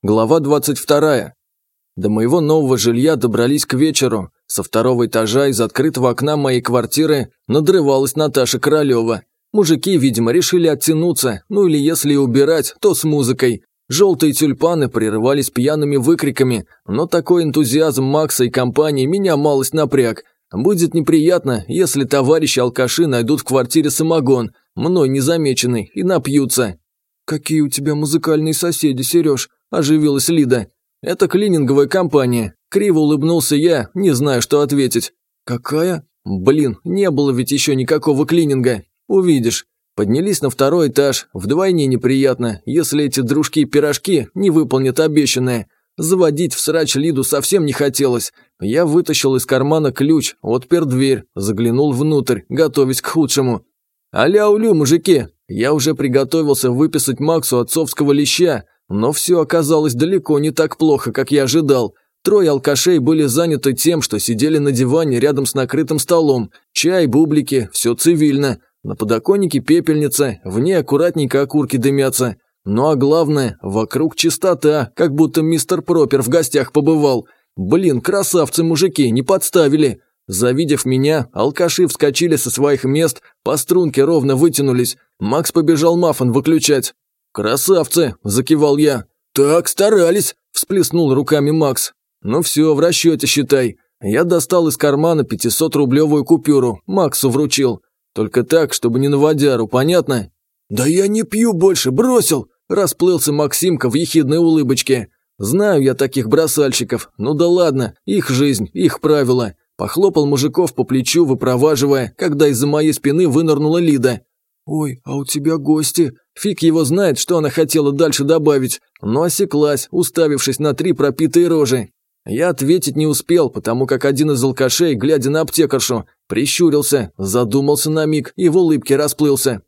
Глава 22. До моего нового жилья добрались к вечеру. Со второго этажа из открытого окна моей квартиры надрывалась Наташа Королева. Мужики, видимо, решили оттянуться, ну или если и убирать, то с музыкой. Желтые тюльпаны прерывались пьяными выкриками, но такой энтузиазм Макса и компании меня малость напряг. Будет неприятно, если товарищи алкаши найдут в квартире самогон, мной незамеченный, и напьются. «Какие у тебя музыкальные соседи, Сереж?» – оживилась Лида. «Это клининговая компания». Криво улыбнулся я, не знаю, что ответить. «Какая?» «Блин, не было ведь еще никакого клининга. Увидишь». Поднялись на второй этаж. Вдвойне неприятно, если эти дружки-пирожки не выполнят обещанное. Заводить в срач Лиду совсем не хотелось. Я вытащил из кармана ключ, отпер дверь, заглянул внутрь, готовясь к худшему. «Аля-улю, мужики!» Я уже приготовился выписать Максу отцовского леща, но все оказалось далеко не так плохо, как я ожидал. Трое алкашей были заняты тем, что сидели на диване рядом с накрытым столом. Чай, бублики, все цивильно. На подоконнике пепельница, в ней аккуратненько окурки дымятся. Ну а главное, вокруг чистота, как будто мистер Пропер в гостях побывал. Блин, красавцы мужики, не подставили. Завидев меня, алкаши вскочили со своих мест, по струнке ровно вытянулись. Макс побежал мафон выключать. «Красавцы!» – закивал я. «Так старались!» – всплеснул руками Макс. «Ну все, в расчете считай». Я достал из кармана 500-рублевую купюру, Максу вручил. Только так, чтобы не на водяру, понятно? «Да я не пью больше, бросил!» – расплылся Максимка в ехидной улыбочке. «Знаю я таких бросальщиков. Ну да ладно, их жизнь, их правила». Похлопал мужиков по плечу, выпроваживая, когда из-за моей спины вынырнула Лида. «Ой, а у тебя гости!» Фиг его знает, что она хотела дальше добавить, но осеклась, уставившись на три пропитые рожи. Я ответить не успел, потому как один из алкашей, глядя на аптекаршу, прищурился, задумался на миг и в улыбке расплылся.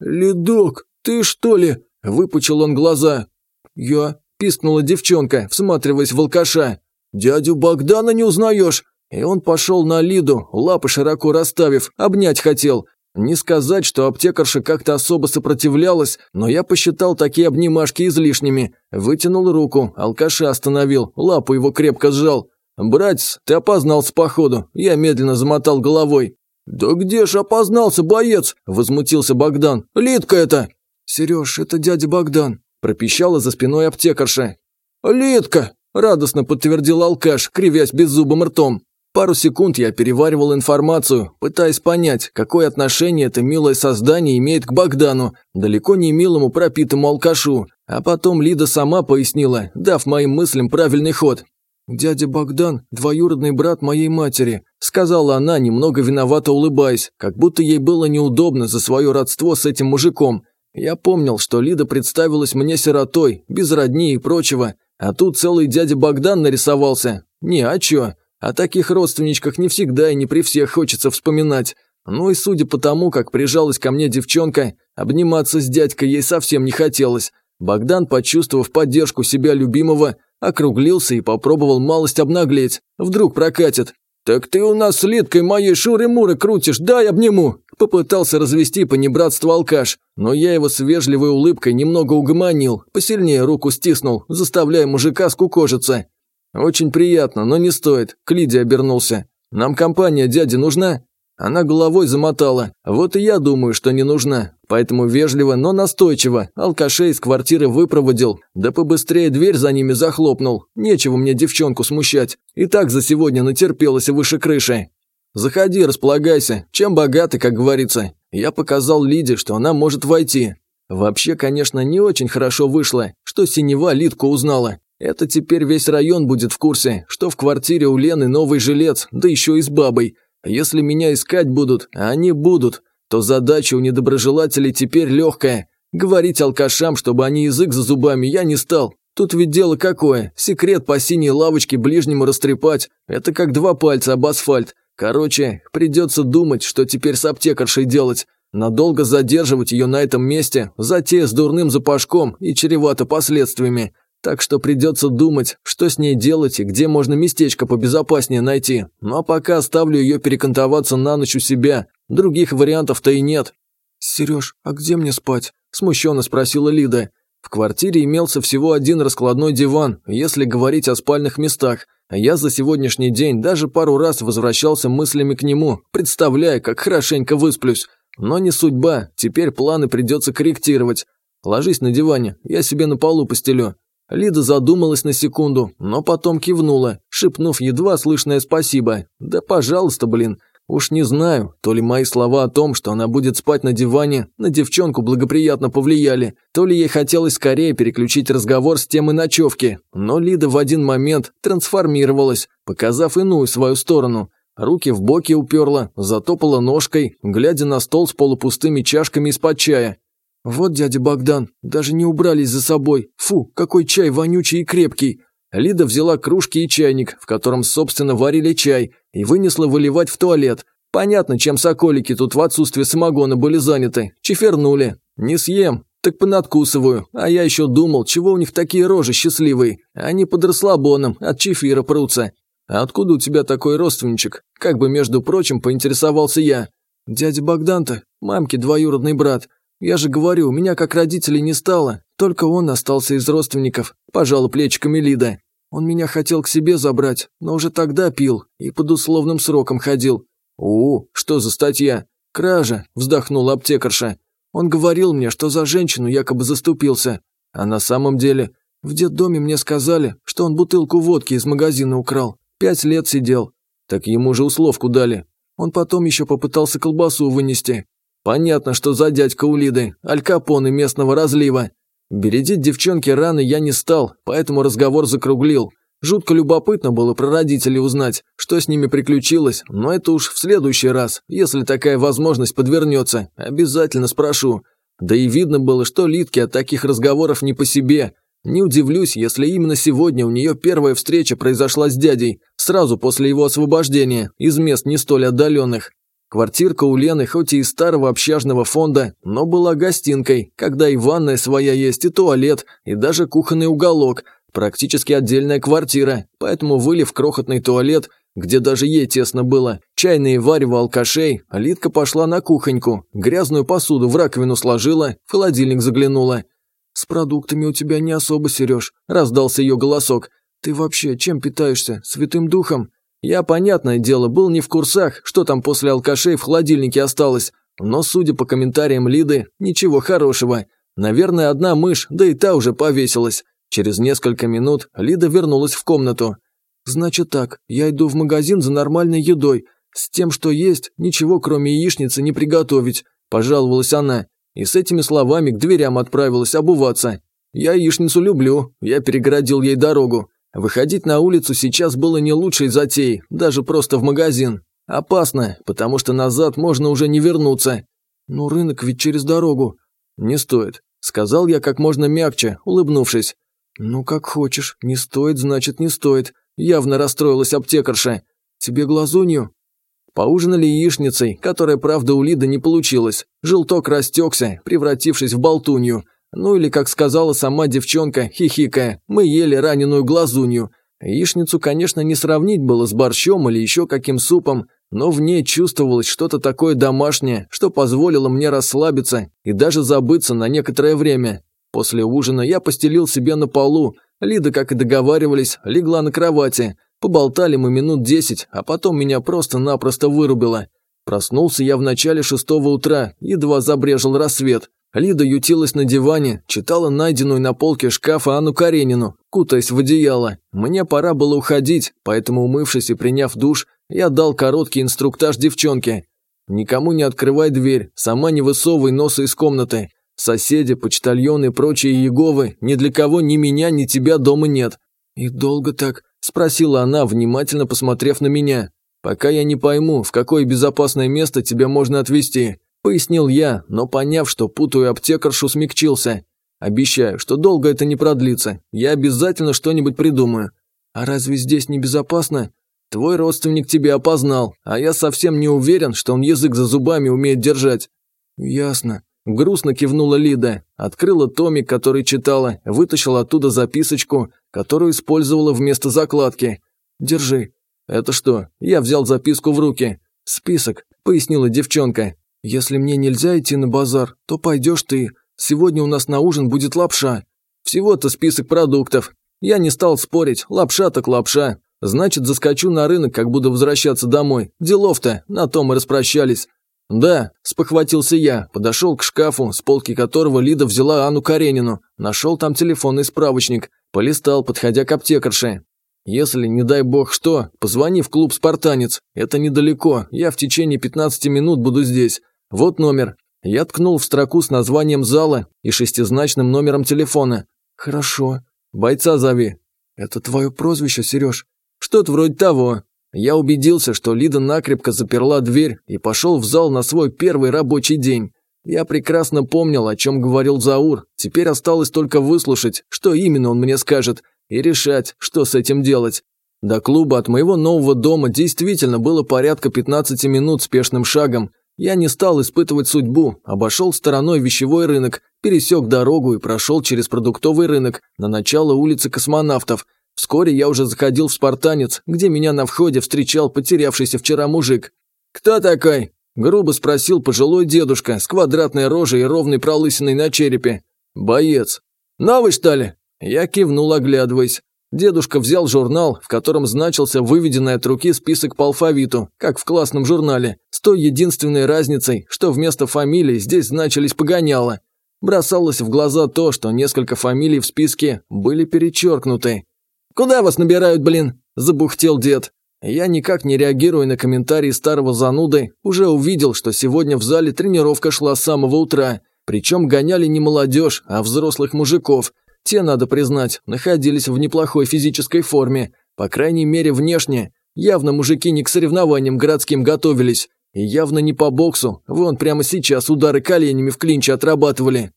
«Ледок, ты что ли?» – выпучил он глаза. «Я», – пискнула девчонка, всматриваясь в алкаша. «Дядю Богдана не узнаешь?» И он пошел на Лиду, лапы широко расставив, обнять хотел, не сказать, что аптекарша как-то особо сопротивлялась, но я посчитал такие обнимашки излишними. Вытянул руку, алкаша остановил, лапу его крепко сжал. «Братец, ты опознался походу», я медленно замотал головой. «Да где ж опознался, боец?» – возмутился Богдан. «Литка это!» «Сереж, это дядя Богдан», – пропищала за спиной аптекарша. «Литка!» – радостно подтвердил алкаш, кривясь беззубым ртом. Пару секунд я переваривал информацию, пытаясь понять, какое отношение это милое создание имеет к Богдану, далеко не милому пропитому алкашу. А потом Лида сама пояснила, дав моим мыслям правильный ход. «Дядя Богдан – двоюродный брат моей матери», – сказала она, немного виновато улыбаясь, как будто ей было неудобно за свое родство с этим мужиком. Я помнил, что Лида представилась мне сиротой, без родни и прочего, а тут целый дядя Богдан нарисовался. Не, а чё? О таких родственничках не всегда и не при всех хочется вспоминать. Ну и судя по тому, как прижалась ко мне девчонка, обниматься с дядькой ей совсем не хотелось. Богдан, почувствовав поддержку себя любимого, округлился и попробовал малость обнаглеть. Вдруг прокатит. «Так ты у нас с Литкой моей шуры-муры крутишь, дай обниму!» Попытался развести понебратство алкаш, но я его с вежливой улыбкой немного угомонил, посильнее руку стиснул, заставляя мужика скукожиться. «Очень приятно, но не стоит», – к Лиде обернулся. «Нам компания дяди нужна?» Она головой замотала. Вот и я думаю, что не нужна. Поэтому вежливо, но настойчиво. Алкашей из квартиры выпроводил. Да побыстрее дверь за ними захлопнул. Нечего мне девчонку смущать. И так за сегодня натерпелась выше крыши. Заходи, располагайся. Чем богаты, как говорится. Я показал Лиде, что она может войти. Вообще, конечно, не очень хорошо вышло, что синева Лидку узнала. Это теперь весь район будет в курсе, что в квартире у Лены новый жилец, да еще и с бабой. Если меня искать будут, а они будут, то задача у недоброжелателей теперь легкая. Говорить алкашам, чтобы они язык за зубами, я не стал. Тут ведь дело какое, секрет по синей лавочке ближнему растрепать. Это как два пальца об асфальт. Короче, придется думать, что теперь с аптекаршей делать. Надолго задерживать ее на этом месте, затея с дурным запашком и чревато последствиями. Так что придется думать, что с ней делать и где можно местечко побезопаснее найти. Ну а пока оставлю ее перекантоваться на ночь у себя. Других вариантов-то и нет. «Сереж, а где мне спать?» – смущенно спросила Лида. В квартире имелся всего один раскладной диван, если говорить о спальных местах, я за сегодняшний день даже пару раз возвращался мыслями к нему, представляя, как хорошенько высплюсь. Но не судьба, теперь планы придется корректировать. Ложись на диване, я себе на полу постелю. Лида задумалась на секунду, но потом кивнула, шепнув едва слышное спасибо. Да пожалуйста, блин. Уж не знаю, то ли мои слова о том, что она будет спать на диване, на девчонку благоприятно повлияли, то ли ей хотелось скорее переключить разговор с темы ночевки, но Лида в один момент трансформировалась, показав иную свою сторону. Руки в боки уперла, затопала ножкой, глядя на стол с полупустыми чашками из-под чая. «Вот дядя Богдан, даже не убрались за собой. Фу, какой чай вонючий и крепкий!» Лида взяла кружки и чайник, в котором, собственно, варили чай, и вынесла выливать в туалет. Понятно, чем соколики тут в отсутствие самогона были заняты. Чефернули. Не съем, так понадкусываю. А я еще думал, чего у них такие рожи счастливые. Они под расслабоном, от чефира прутся. А откуда у тебя такой родственничек? Как бы, между прочим, поинтересовался я. Дядя Богдан-то, мамки двоюродный брат. Я же говорю, меня как родителей не стало. Только он остался из родственников. Пожала плечиками Лида. Он меня хотел к себе забрать, но уже тогда пил и под условным сроком ходил. «У, что за статья?» «Кража», – вздохнула аптекарша. Он говорил мне, что за женщину якобы заступился. А на самом деле, в детдоме мне сказали, что он бутылку водки из магазина украл. Пять лет сидел. Так ему же условку дали. Он потом еще попытался колбасу вынести. Понятно, что за дядька у Лиды, Аль местного разлива. Бередить девчонки раны я не стал, поэтому разговор закруглил. Жутко любопытно было про родителей узнать, что с ними приключилось, но это уж в следующий раз, если такая возможность подвернется, обязательно спрошу. Да и видно было, что Литке от таких разговоров не по себе. Не удивлюсь, если именно сегодня у нее первая встреча произошла с дядей, сразу после его освобождения, из мест не столь отдаленных. Квартирка у Лены хоть и из старого общажного фонда, но была гостинкой, когда и ванная своя есть, и туалет, и даже кухонный уголок, практически отдельная квартира, поэтому выли в крохотный туалет, где даже ей тесно было, чайные варево алкашей, Литка пошла на кухоньку, грязную посуду в раковину сложила, в холодильник заглянула. «С продуктами у тебя не особо, Сереж», – раздался ее голосок. «Ты вообще чем питаешься? Святым духом?» Я, понятное дело, был не в курсах, что там после алкашей в холодильнике осталось, но, судя по комментариям Лиды, ничего хорошего. Наверное, одна мышь, да и та уже повесилась. Через несколько минут Лида вернулась в комнату. «Значит так, я иду в магазин за нормальной едой. С тем, что есть, ничего кроме яичницы не приготовить», – пожаловалась она. И с этими словами к дверям отправилась обуваться. «Я яичницу люблю», – я перегородил ей дорогу. Выходить на улицу сейчас было не лучшей затеей, даже просто в магазин. Опасно, потому что назад можно уже не вернуться. Но рынок ведь через дорогу. Не стоит, сказал я как можно мягче, улыбнувшись. Ну как хочешь, не стоит, значит не стоит. Явно расстроилась аптекарша. Тебе глазунью? Поужинали яичницей, которая, правда, у Лиды не получилась. Желток растекся, превратившись в болтунью. Ну или, как сказала сама девчонка, хихикая, мы ели раненую глазунью. Яичницу, конечно, не сравнить было с борщом или еще каким супом, но в ней чувствовалось что-то такое домашнее, что позволило мне расслабиться и даже забыться на некоторое время. После ужина я постелил себе на полу. Лида, как и договаривались, легла на кровати. Поболтали мы минут десять, а потом меня просто-напросто вырубило. Проснулся я в начале шестого утра, едва забрежил рассвет. Лида ютилась на диване, читала найденную на полке шкафа Анну Каренину, кутаясь в одеяло. Мне пора было уходить, поэтому, умывшись и приняв душ, я дал короткий инструктаж девчонке. «Никому не открывай дверь, сама не высовывай носа из комнаты. Соседи, почтальоны и прочие Еговы, ни для кого ни меня, ни тебя дома нет». «И долго так?» – спросила она, внимательно посмотрев на меня. «Пока я не пойму, в какое безопасное место тебя можно отвезти. Пояснил я, но поняв, что путаю аптекаршу, смягчился. Обещаю, что долго это не продлится. Я обязательно что-нибудь придумаю. А разве здесь небезопасно? Твой родственник тебя опознал, а я совсем не уверен, что он язык за зубами умеет держать. Ясно. Грустно кивнула Лида, открыла томик, который читала, вытащила оттуда записочку, которую использовала вместо закладки. Держи. Это что? Я взял записку в руки. Список, пояснила девчонка. Если мне нельзя идти на базар, то пойдешь ты. Сегодня у нас на ужин будет лапша. Всего-то список продуктов. Я не стал спорить, лапша так лапша. Значит, заскочу на рынок, как буду возвращаться домой. Делов-то, на том и распрощались. «Да», – спохватился я, подошел к шкафу, с полки которого Лида взяла Анну Каренину, нашел там телефонный справочник, полистал, подходя к аптекарше. «Если, не дай бог что, позвони в клуб «Спартанец», это недалеко, я в течение 15 минут буду здесь. Вот номер». Я ткнул в строку с названием зала и шестизначным номером телефона. «Хорошо. Бойца зови». «Это твое прозвище, Сереж?» «Что-то вроде того». Я убедился, что Лида накрепко заперла дверь и пошел в зал на свой первый рабочий день. Я прекрасно помнил, о чем говорил Заур, теперь осталось только выслушать, что именно он мне скажет, и решать, что с этим делать. До клуба от моего нового дома действительно было порядка 15 минут спешным шагом. Я не стал испытывать судьбу, обошел стороной вещевой рынок, пересек дорогу и прошел через продуктовый рынок на начало улицы космонавтов, Вскоре я уже заходил в «Спартанец», где меня на входе встречал потерявшийся вчера мужик. «Кто такой?» – грубо спросил пожилой дедушка с квадратной рожей и ровной пролысиной на черепе. «Боец». «Новый, что ли?» Я кивнул, оглядываясь. Дедушка взял журнал, в котором значился выведенный от руки список по алфавиту, как в классном журнале, той единственной разницей, что вместо фамилий здесь значились погоняло. Бросалось в глаза то, что несколько фамилий в списке были перечеркнуты. «Куда вас набирают, блин?» – забухтел дед. Я, никак не реагируя на комментарии старого зануды, уже увидел, что сегодня в зале тренировка шла с самого утра. Причем гоняли не молодежь, а взрослых мужиков. Те, надо признать, находились в неплохой физической форме. По крайней мере, внешне. Явно мужики не к соревнованиям городским готовились. И явно не по боксу. Вон прямо сейчас удары коленями в клинче отрабатывали.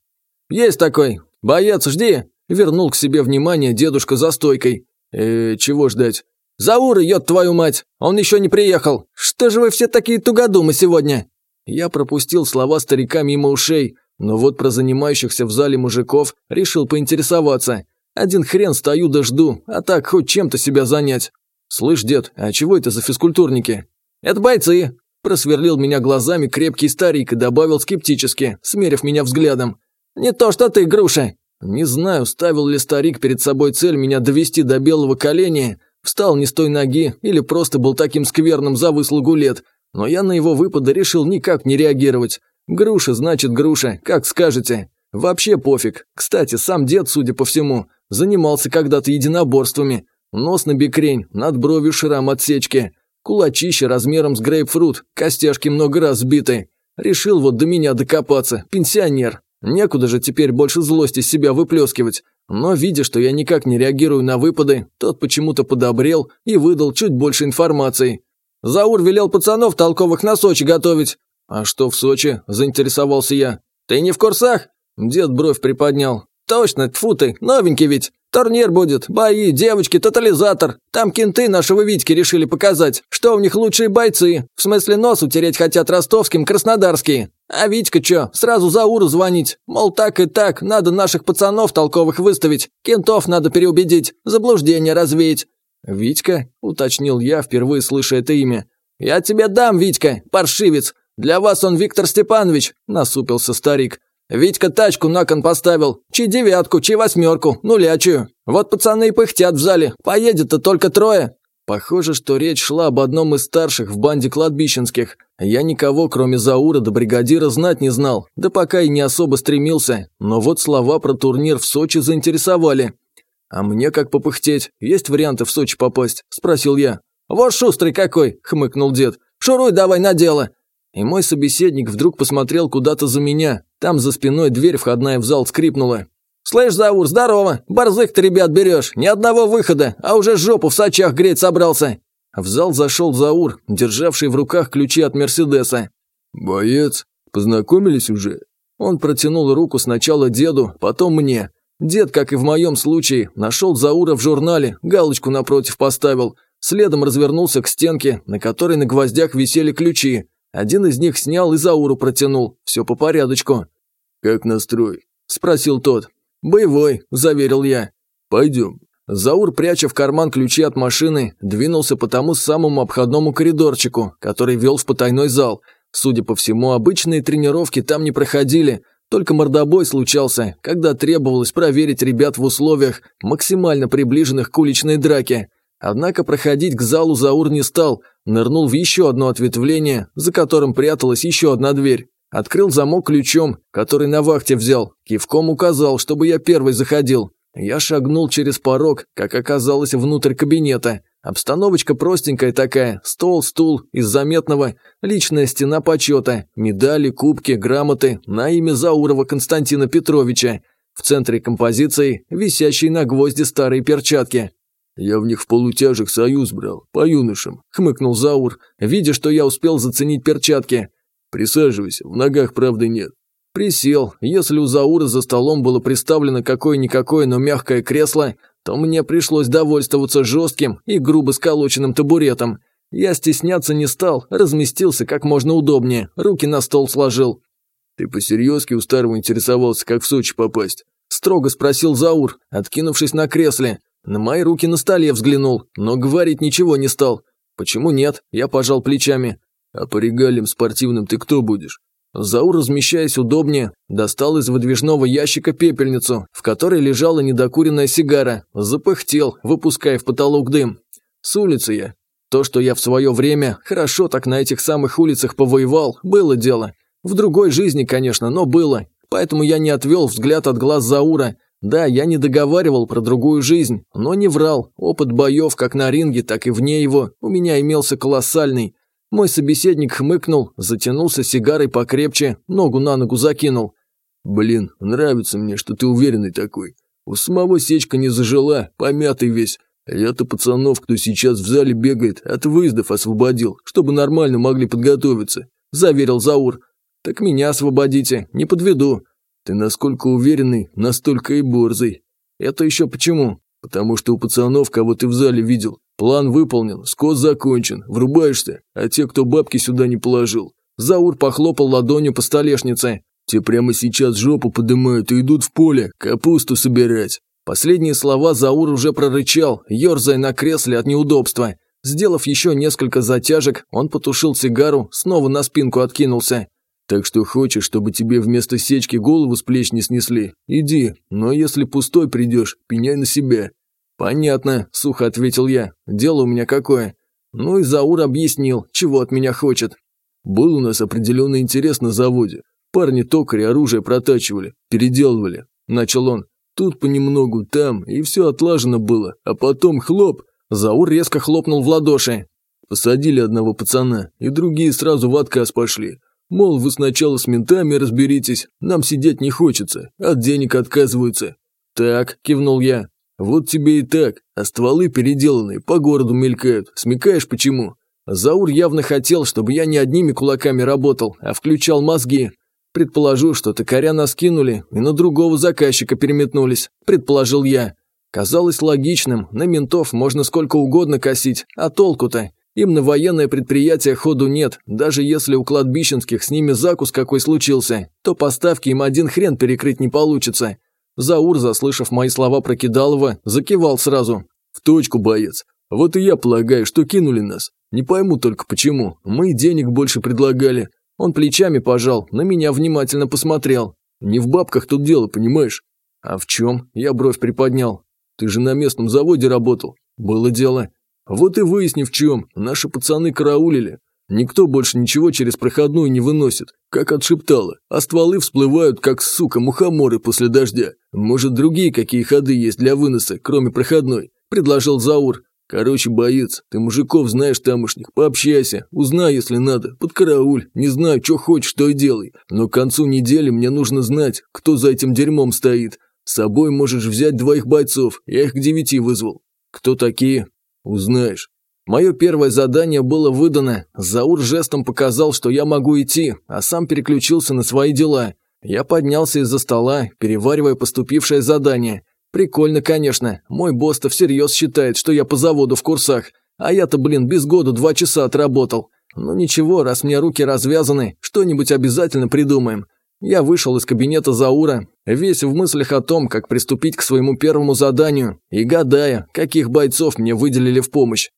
«Есть такой! Боец, жди!» Вернул к себе внимание дедушка за стойкой. «Э, чего ждать?» «Заур, ед твою мать! Он еще не приехал! Что же вы все такие тугодумы сегодня?» Я пропустил слова старика мимо ушей, но вот про занимающихся в зале мужиков решил поинтересоваться. Один хрен стою да жду, а так хоть чем-то себя занять. «Слышь, дед, а чего это за физкультурники?» «Это бойцы!» Просверлил меня глазами крепкий старик и добавил скептически, смерив меня взглядом. «Не то что ты, груша!» Не знаю, ставил ли старик перед собой цель меня довести до белого коленя, встал не с той ноги или просто был таким скверным за выслугу лет, но я на его выпады решил никак не реагировать. Груша значит груша, как скажете. Вообще пофиг. Кстати, сам дед, судя по всему, занимался когда-то единоборствами. Нос на бекрень, над бровью шрам отсечки. Кулачище размером с грейпфрут, костяшки много раз сбиты. Решил вот до меня докопаться, пенсионер. Некуда же теперь больше злости себя выплескивать. Но, видя, что я никак не реагирую на выпады, тот почему-то подобрел и выдал чуть больше информации. «Заур велел пацанов толковых на Сочи готовить». «А что в Сочи?» – заинтересовался я. «Ты не в курсах?» Дед бровь приподнял. «Точно, тьфу ты, новенький ведь. Турнир будет, бои, девочки, тотализатор. Там кенты нашего Витьки решили показать, что у них лучшие бойцы. В смысле нос утереть хотят ростовским, краснодарские. А Витька чё, сразу за Уру звонить. Мол, так и так, надо наших пацанов толковых выставить. Кентов надо переубедить, заблуждение развеять. «Витька?» – уточнил я, впервые слыша это имя. «Я тебе дам, Витька, паршивец. Для вас он Виктор Степанович», – насупился старик. Витька тачку на кон поставил. Чи девятку, чи восьмерку, нулячую. Вот пацаны и пыхтят в зале. Поедет-то только трое. Похоже, что речь шла об одном из старших в банде кладбищенских. Я никого, кроме Заура до бригадира, знать не знал, да пока и не особо стремился. Но вот слова про турнир в Сочи заинтересовали. «А мне как попыхтеть? Есть варианты в Сочи попасть?» – спросил я. «Вот шустрый какой!» – хмыкнул дед. «Шуруй давай на дело!» И мой собеседник вдруг посмотрел куда-то за меня. Там за спиной дверь входная в зал скрипнула. «Слышь, Заур, здорово! Борзых ты, ребят, берешь! Ни одного выхода, а уже жопу в сачах греть собрался!» В зал зашел Заур, державший в руках ключи от Мерседеса. «Боец, познакомились уже?» Он протянул руку сначала деду, потом мне. Дед, как и в моем случае, нашел Заура в журнале, галочку напротив поставил. Следом развернулся к стенке, на которой на гвоздях висели ключи. Один из них снял и Зауру протянул. Все по порядочку. «Как настрой?» – спросил тот. «Боевой», – заверил я. «Пойдем». Заур, пряча в карман ключи от машины, двинулся по тому самому обходному коридорчику, который вел в потайной зал. Судя по всему, обычные тренировки там не проходили, Только мордобой случался, когда требовалось проверить ребят в условиях, максимально приближенных к уличной драке. Однако проходить к залу Заур не стал, нырнул в еще одно ответвление, за которым пряталась еще одна дверь. Открыл замок ключом, который на вахте взял, кивком указал, чтобы я первый заходил. Я шагнул через порог, как оказалось, внутрь кабинета. Обстановочка простенькая такая, стол, стул, из заметного, личная стена почета, медали, кубки, грамоты на имя Заурова Константина Петровича. В центре композиции висящие на гвозди старые перчатки. «Я в них в полутяжек союз брал, по юношам», – хмыкнул Заур, видя, что я успел заценить перчатки. «Присаживайся, в ногах правды нет». Присел. Если у Заура за столом было приставлено какое-никакое, но мягкое кресло, то мне пришлось довольствоваться жестким и грубо сколоченным табуретом. Я стесняться не стал, разместился как можно удобнее, руки на стол сложил. «Ты посерьезки у старого интересовался, как в Сочи попасть?» Строго спросил Заур, откинувшись на кресле. На мои руки на столе взглянул, но говорить ничего не стал. «Почему нет?» Я пожал плечами. «А по регалиям спортивным ты кто будешь?» Заур, размещаясь удобнее, достал из выдвижного ящика пепельницу, в которой лежала недокуренная сигара, запыхтел, выпуская в потолок дым. С улицы я. То, что я в свое время хорошо так на этих самых улицах повоевал, было дело. В другой жизни, конечно, но было. Поэтому я не отвел взгляд от глаз Заура. Да, я не договаривал про другую жизнь, но не врал. Опыт боев как на ринге, так и вне его у меня имелся колоссальный. Мой собеседник хмыкнул, затянулся сигарой покрепче, ногу на ногу закинул. «Блин, нравится мне, что ты уверенный такой. У самого сечка не зажила, помятый весь. Я-то пацанов, кто сейчас в зале бегает, от выездов освободил, чтобы нормально могли подготовиться», – заверил Заур. «Так меня освободите, не подведу». «Ты насколько уверенный, настолько и борзый». «Это еще почему?» «Потому что у пацанов, кого ты в зале видел, План выполнен, скот закончен, врубаешься, а те, кто бабки сюда не положил. Заур похлопал ладонью по столешнице. Те прямо сейчас жопу подымают и идут в поле, капусту собирать. Последние слова Заур уже прорычал, ерзая на кресле от неудобства. Сделав еще несколько затяжек, он потушил сигару, снова на спинку откинулся. «Так что хочешь, чтобы тебе вместо сечки голову с плеч не снесли? Иди, но если пустой придешь, пеняй на себя. «Понятно», – сухо ответил я. «Дело у меня какое?» Ну и Заур объяснил, чего от меня хочет. «Был у нас определенный интерес на заводе. Парни токари оружие протачивали, переделывали», – начал он. «Тут понемногу, там, и все отлажено было, а потом хлоп!» Заур резко хлопнул в ладоши. Посадили одного пацана, и другие сразу в отказ пошли. Мол, вы сначала с ментами разберитесь, нам сидеть не хочется, от денег отказываются. «Так», – кивнул я, вот тебе и так, а стволы переделанные, по городу мелькают. Смекаешь почему? Заур явно хотел, чтобы я не одними кулаками работал, а включал мозги. Предположу, что токаря нас кинули и на другого заказчика переметнулись, предположил я. Казалось логичным, на ментов можно сколько угодно косить, а толку-то? Им на военное предприятие ходу нет, даже если у кладбищенских с ними закус какой случился, то поставки им один хрен перекрыть не получится. Заур, заслышав мои слова про Кидалова, закивал сразу. «В точку, боец. Вот и я полагаю, что кинули нас. Не пойму только почему. Мы денег больше предлагали». Он плечами пожал, на меня внимательно посмотрел. «Не в бабках тут дело, понимаешь?» «А в чем?» Я бровь приподнял. «Ты же на местном заводе работал». «Было дело». «Вот и выясни в чем. Наши пацаны караулили. Никто больше ничего через проходную не выносит, как отшептало, а стволы всплывают, как, сука, мухоморы после дождя. Может, другие какие ходы есть для выноса, кроме проходной?» – предложил Заур. «Короче, боец, ты мужиков знаешь тамошних, пообщайся, узнай, если надо, подкарауль, не знаю, что хочешь, что и делай, но к концу недели мне нужно знать, кто за этим дерьмом стоит. С собой можешь взять двоих бойцов, я их к девяти вызвал». «Кто такие?» «Узнаешь». Мое первое задание было выдано. Заур жестом показал, что я могу идти, а сам переключился на свои дела. Я поднялся из-за стола, переваривая поступившее задание. Прикольно, конечно. Мой босс-то всерьез считает, что я по заводу в курсах. А я-то, блин, без года два часа отработал. Ну ничего, раз мне руки развязаны, что-нибудь обязательно придумаем. Я вышел из кабинета Заура, весь в мыслях о том, как приступить к своему первому заданию, и гадая, каких бойцов мне выделили в помощь.